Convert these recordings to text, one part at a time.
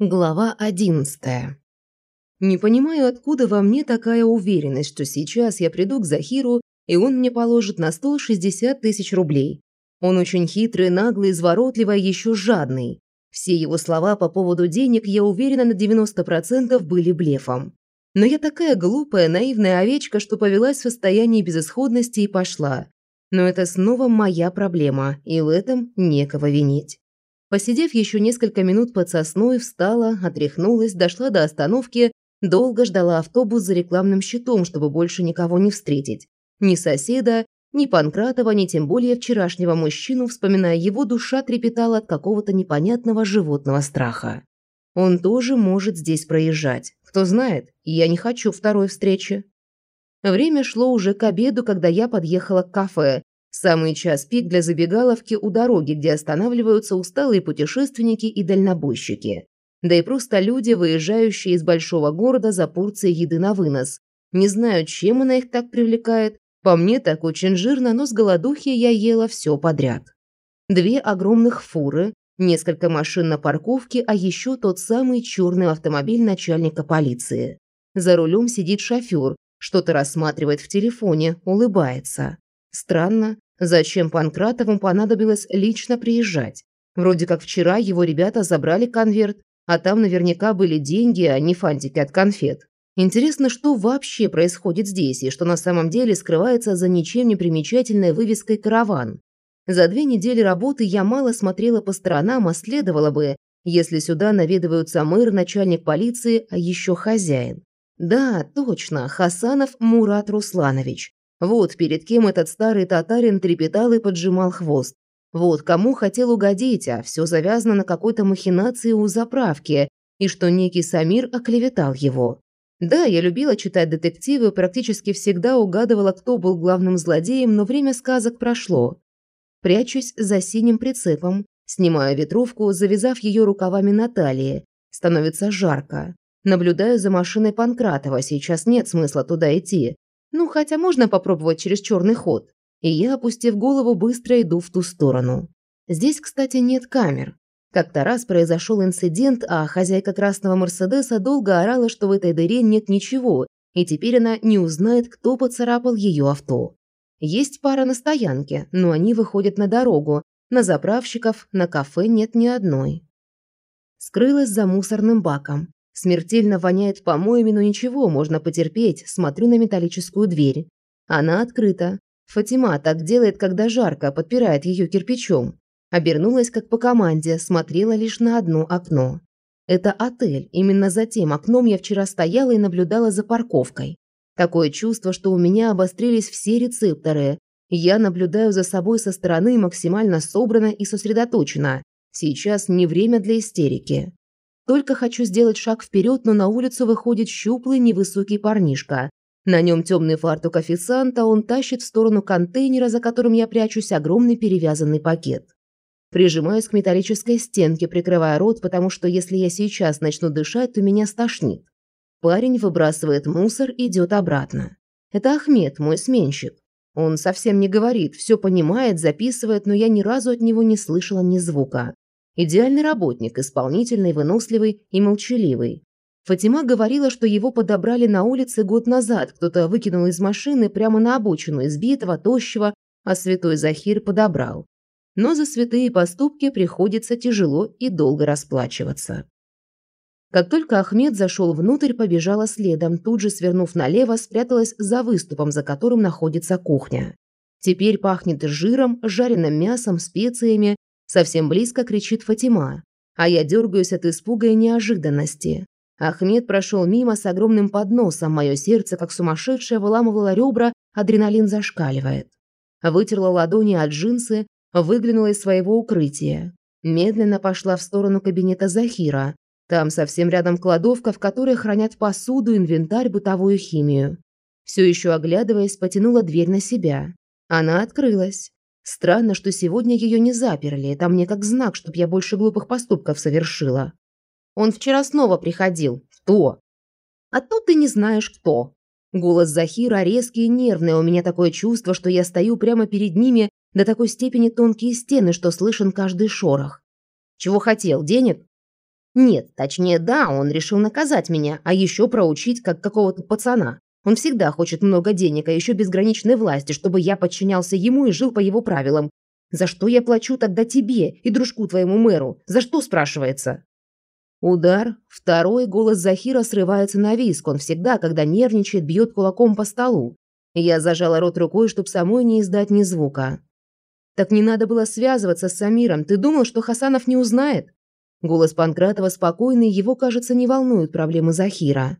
Глава одиннадцатая. Не понимаю, откуда во мне такая уверенность, что сейчас я приду к Захиру, и он мне положит на стол 60 тысяч рублей. Он очень хитрый, наглый, изворотливый, а еще жадный. Все его слова по поводу денег, я уверена, на 90% были блефом. Но я такая глупая, наивная овечка, что повелась в состоянии безысходности и пошла. Но это снова моя проблема, и в этом некого винить. Посидев еще несколько минут под сосной, встала, отряхнулась, дошла до остановки, долго ждала автобус за рекламным щитом, чтобы больше никого не встретить. Ни соседа, ни Панкратова, ни тем более вчерашнего мужчину, вспоминая его, душа трепетала от какого-то непонятного животного страха. Он тоже может здесь проезжать. Кто знает, я не хочу второй встречи. Время шло уже к обеду, когда я подъехала к кафе, Самый час пик для забегаловки у дороги, где останавливаются усталые путешественники и дальнобойщики. Да и просто люди, выезжающие из большого города за порцией еды на вынос. Не знаю, чем она их так привлекает. По мне так очень жирно, но с голодухи я ела все подряд. Две огромных фуры, несколько машин на парковке, а еще тот самый черный автомобиль начальника полиции. За рулем сидит шофер, что-то рассматривает в телефоне, улыбается. Странно, Зачем Панкратову понадобилось лично приезжать? Вроде как вчера его ребята забрали конверт, а там наверняка были деньги, а не фантики от конфет. Интересно, что вообще происходит здесь и что на самом деле скрывается за ничем не примечательной вывеской «Караван». За две недели работы я мало смотрела по сторонам, а следовало бы, если сюда наведываются мэр, начальник полиции, а еще хозяин. Да, точно, Хасанов Мурат Русланович. Вот перед кем этот старый татарин трепетал и поджимал хвост. Вот кому хотел угодить, а все завязано на какой-то махинации у заправки, и что некий Самир оклеветал его. Да, я любила читать детективы, практически всегда угадывала, кто был главным злодеем, но время сказок прошло. Прячусь за синим прицепом, снимаю ветровку, завязав ее рукавами на талии. Становится жарко. Наблюдаю за машиной Панкратова, сейчас нет смысла туда идти. Ну, хотя можно попробовать через черный ход. И я, опустив голову, быстро иду в ту сторону. Здесь, кстати, нет камер. Как-то раз произошел инцидент, а хозяйка красного Мерседеса долго орала, что в этой дыре нет ничего, и теперь она не узнает, кто поцарапал ее авто. Есть пара на стоянке, но они выходят на дорогу. На заправщиков, на кафе нет ни одной. Скрылась за мусорным баком. Смертельно воняет помоями, но ничего, можно потерпеть. Смотрю на металлическую дверь. Она открыта. Фатима так делает, когда жарко, подпирает ее кирпичом. Обернулась как по команде, смотрела лишь на одно окно. Это отель. Именно за тем окном я вчера стояла и наблюдала за парковкой. Такое чувство, что у меня обострились все рецепторы. Я наблюдаю за собой со стороны максимально собрана и сосредоточена. Сейчас не время для истерики. Только хочу сделать шаг вперед, но на улицу выходит щуплый невысокий парнишка. На нем темный фартук официанта, он тащит в сторону контейнера, за которым я прячусь, огромный перевязанный пакет. Прижимаюсь к металлической стенке, прикрывая рот, потому что если я сейчас начну дышать, то меня стошнит. Парень выбрасывает мусор и идет обратно. Это Ахмед, мой сменщик. Он совсем не говорит, все понимает, записывает, но я ни разу от него не слышала ни звука. Идеальный работник, исполнительный, выносливый и молчаливый. Фатима говорила, что его подобрали на улице год назад, кто-то выкинул из машины прямо на обочину избитого, тощего, а святой Захир подобрал. Но за святые поступки приходится тяжело и долго расплачиваться. Как только Ахмед зашел внутрь, побежала следом, тут же свернув налево, спряталась за выступом, за которым находится кухня. Теперь пахнет жиром, жареным мясом, специями, Совсем близко кричит Фатима, а я дергаюсь от испуга и неожиданности. Ахмед прошел мимо с огромным подносом, мое сердце, как сумасшедшее, выламывало ребра, адреналин зашкаливает. Вытерла ладони от джинсы, выглянула из своего укрытия. Медленно пошла в сторону кабинета Захира. Там совсем рядом кладовка, в которой хранят посуду, инвентарь, бытовую химию. Все еще оглядываясь, потянула дверь на себя. Она открылась. Странно, что сегодня ее не заперли. Это мне как знак, чтоб я больше глупых поступков совершила. Он вчера снова приходил. Кто? А то ты не знаешь, кто. Голос Захира резкий и нервный. У меня такое чувство, что я стою прямо перед ними до такой степени тонкие стены, что слышен каждый шорох. Чего хотел? Денег? Нет, точнее, да, он решил наказать меня, а еще проучить как какого-то пацана. Он всегда хочет много денег, а еще безграничной власти, чтобы я подчинялся ему и жил по его правилам. За что я плачу тогда тебе и дружку твоему мэру? За что, спрашивается? Удар. Второй голос Захира срывается на виск. Он всегда, когда нервничает, бьет кулаком по столу. Я зажала рот рукой, чтобы самой не издать ни звука. «Так не надо было связываться с Самиром. Ты думал, что Хасанов не узнает?» Голос Панкратова спокойный, его, кажется, не волнуют проблемы Захира.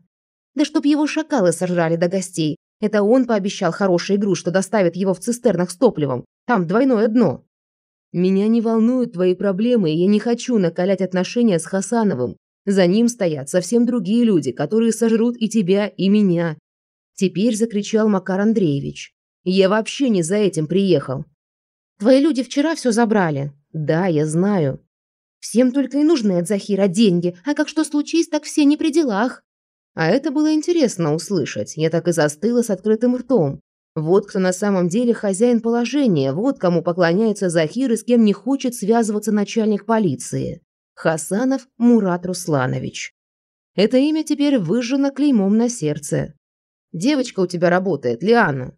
Да чтоб его шакалы сожрали до гостей. Это он пообещал хорошую игру, что доставит его в цистернах с топливом. Там двойное дно. Меня не волнуют твои проблемы, и я не хочу накалять отношения с Хасановым. За ним стоят совсем другие люди, которые сожрут и тебя, и меня. Теперь закричал Макар Андреевич. Я вообще не за этим приехал. Твои люди вчера все забрали. Да, я знаю. Всем только и нужны от Захира деньги, а как что случись, так все не при делах. А это было интересно услышать. Я так и застыла с открытым ртом. Вот кто на самом деле хозяин положения, вот кому поклоняется Захир и с кем не хочет связываться начальник полиции. Хасанов Мурат Русланович. Это имя теперь выжжено клеймом на сердце. Девочка у тебя работает, Лиана.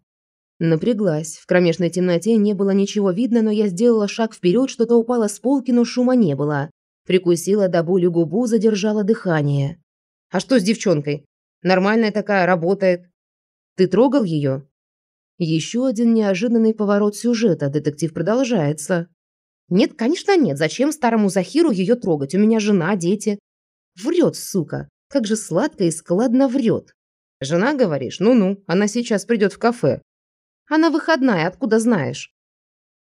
Напряглась. В кромешной темноте не было ничего видно, но я сделала шаг вперед, что-то упало с полки, но шума не было. Прикусила до боли губу, задержала дыхание. А что с девчонкой? Нормальная такая, работает. Ты трогал ее? Еще один неожиданный поворот сюжета. Детектив продолжается. Нет, конечно, нет. Зачем старому Захиру ее трогать? У меня жена, дети. Врет, сука. Как же сладко и складно врет. Жена, говоришь? Ну-ну, она сейчас придет в кафе. Она выходная, откуда знаешь?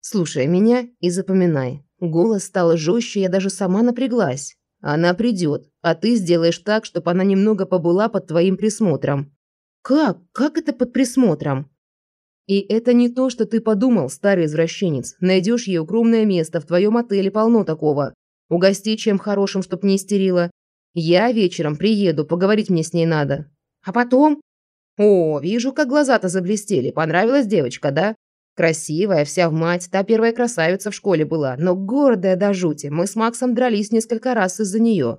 Слушай меня и запоминай. Голос стал жестче, я даже сама напряглась. Она придет, а ты сделаешь так, чтобы она немного побыла под твоим присмотром. Как? Как это под присмотром? И это не то, что ты подумал, старый извращенец. Найдешь ей укромное место, в твоем отеле полно такого. Угости чем хорошим, чтоб не истерила. Я вечером приеду, поговорить мне с ней надо. А потом? О, вижу, как глаза-то заблестели. Понравилась девочка, да? Красивая, вся в мать, та первая красавица в школе была, но гордая до жути. Мы с Максом дрались несколько раз из-за нее.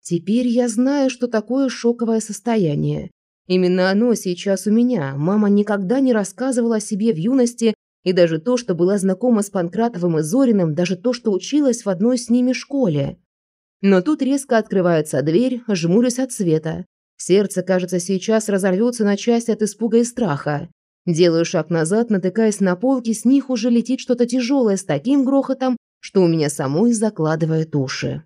Теперь я знаю, что такое шоковое состояние. Именно оно сейчас у меня. Мама никогда не рассказывала о себе в юности, и даже то, что была знакома с Панкратовым и Зориным, даже то, что училась в одной с ними школе. Но тут резко открывается дверь, жмурюсь от света. Сердце, кажется, сейчас разорвется на части от испуга и страха. Делаю шаг назад, натыкаясь на полки, с них уже летит что-то тяжелое с таким грохотом, что у меня самой закладывает уши.